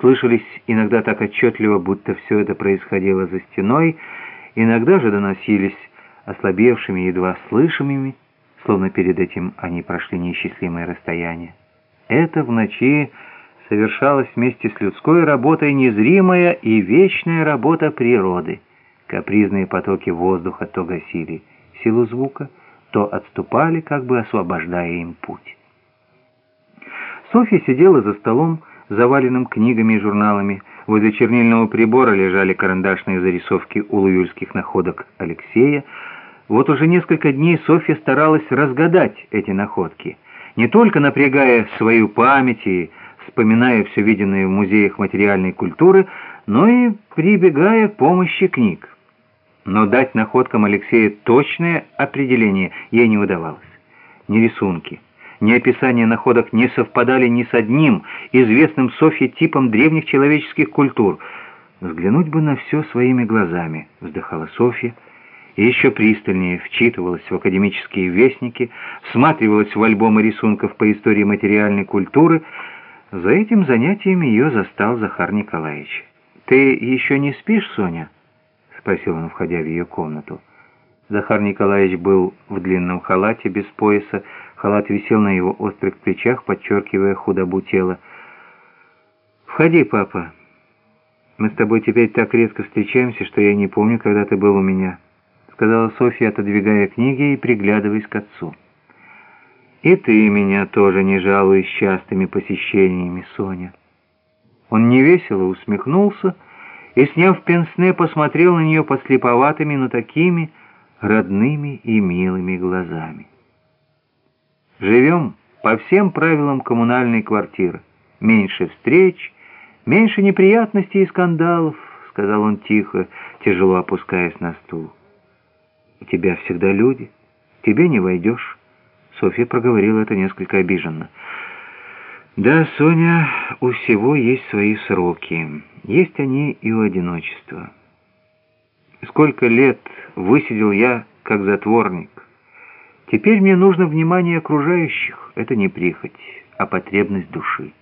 слышались иногда так отчетливо, будто все это происходило за стеной, иногда же доносились ослабевшими, едва слышимыми, словно перед этим они прошли неисчислимое расстояние. Это в ночи совершалась вместе с людской работой незримая и вечная работа природы. Капризные потоки воздуха то гасили силу звука, то отступали, как бы освобождая им путь. Софья сидела за столом, заваленным книгами и журналами. Возле чернильного прибора лежали карандашные зарисовки улуюльских находок Алексея. Вот уже несколько дней Софья старалась разгадать эти находки, не только напрягая свою память и вспоминая все виденное в музеях материальной культуры, но и прибегая к помощи книг. Но дать находкам Алексея точное определение ей не удавалось. Ни рисунки, ни описания находок не совпадали ни с одним известным Софье типом древних человеческих культур. «Взглянуть бы на все своими глазами», — вздыхала Софья, и еще пристальнее вчитывалась в академические вестники, всматривалась в альбомы рисунков по истории материальной культуры. За этим занятием ее застал Захар Николаевич. «Ты еще не спишь, Соня?» — спросил он, входя в ее комнату. Захар Николаевич был в длинном халате без пояса, халат висел на его острых плечах, подчеркивая худобу тела. «Входи, папа. Мы с тобой теперь так редко встречаемся, что я не помню, когда ты был у меня», — сказала Софья, отодвигая книги и приглядываясь к отцу. «И ты меня тоже не жалуешь частыми посещениями, Соня». Он невесело усмехнулся и, сняв пенсне, посмотрел на нее подслеповатыми, но такими родными и милыми глазами. Живем по всем правилам коммунальной квартиры. Меньше встреч, меньше неприятностей и скандалов, сказал он тихо, тяжело опускаясь на стул. У тебя всегда люди, тебе не войдешь. Софья проговорила это несколько обиженно. Да, Соня, у всего есть свои сроки. Есть они и у одиночества. Сколько лет высидел я, как затворник. Теперь мне нужно внимание окружающих. Это не прихоть, а потребность души.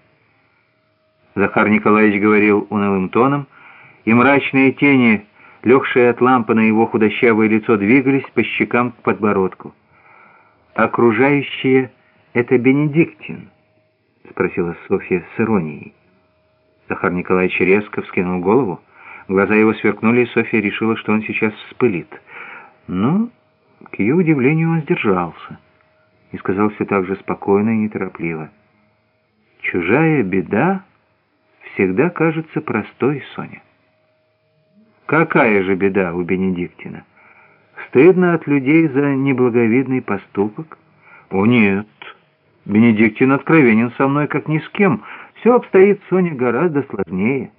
Захар Николаевич говорил унылым тоном, и мрачные тени, легшие от лампы на его худощавое лицо, двигались по щекам к подбородку. «Окружающие — это Бенедиктин?» — спросила Софья с иронией. Захар Николаевич резко вскинул голову. Глаза его сверкнули, и Софья решила, что он сейчас вспылит. Но, ее удивлению, он сдержался и сказал все так же спокойно и неторопливо. «Чужая беда всегда кажется простой, Соня». «Какая же беда у Бенедиктина? Стыдно от людей за неблаговидный поступок?» «О, нет, Бенедиктин откровенен со мной, как ни с кем. Все обстоит, Соня, гораздо сложнее».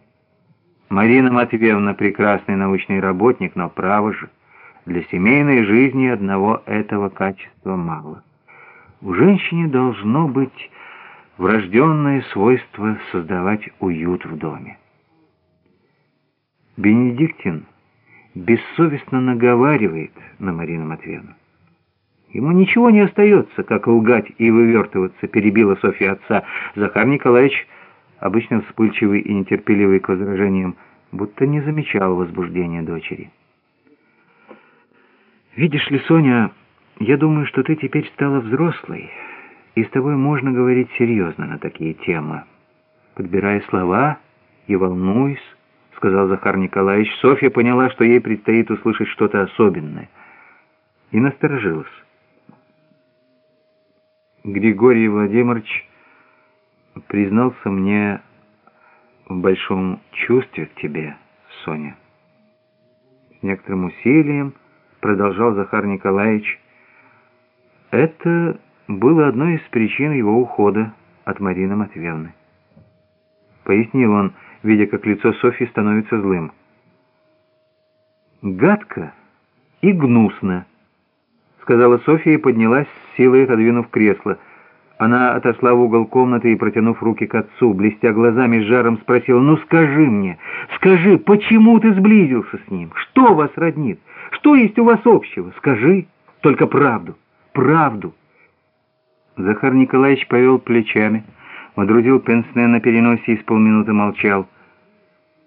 Марина Матвеевна прекрасный научный работник, но право же, для семейной жизни одного этого качества мало. У женщины должно быть врожденное свойство создавать уют в доме. Бенедиктин бессовестно наговаривает на Марину Матвеевну. Ему ничего не остается, как лгать и вывертываться, перебила Софья отца. Захар Николаевич обычно вспыльчивый и нетерпеливый к возражениям, будто не замечал возбуждения дочери. «Видишь ли, Соня, я думаю, что ты теперь стала взрослой, и с тобой можно говорить серьезно на такие темы. Подбирая слова и волнуясь, — сказал Захар Николаевич, Софья поняла, что ей предстоит услышать что-то особенное, и насторожилась. Григорий Владимирович признался мне в большом чувстве к тебе, Соня. С некоторым усилием продолжал Захар Николаевич. Это было одной из причин его ухода от Марины Матвеевны. Пояснил он, видя, как лицо Софьи становится злым. «Гадко и гнусно», — сказала Софья и поднялась, силой отодвинув кресло — она отошла в угол комнаты и, протянув руки к отцу, блестя глазами с жаром, спросила, «Ну скажи мне, скажи, почему ты сблизился с ним? Что вас роднит? Что есть у вас общего? Скажи, только правду, правду». Захар Николаевич повел плечами, Водрузил пенсне на переносе и с полминуты молчал —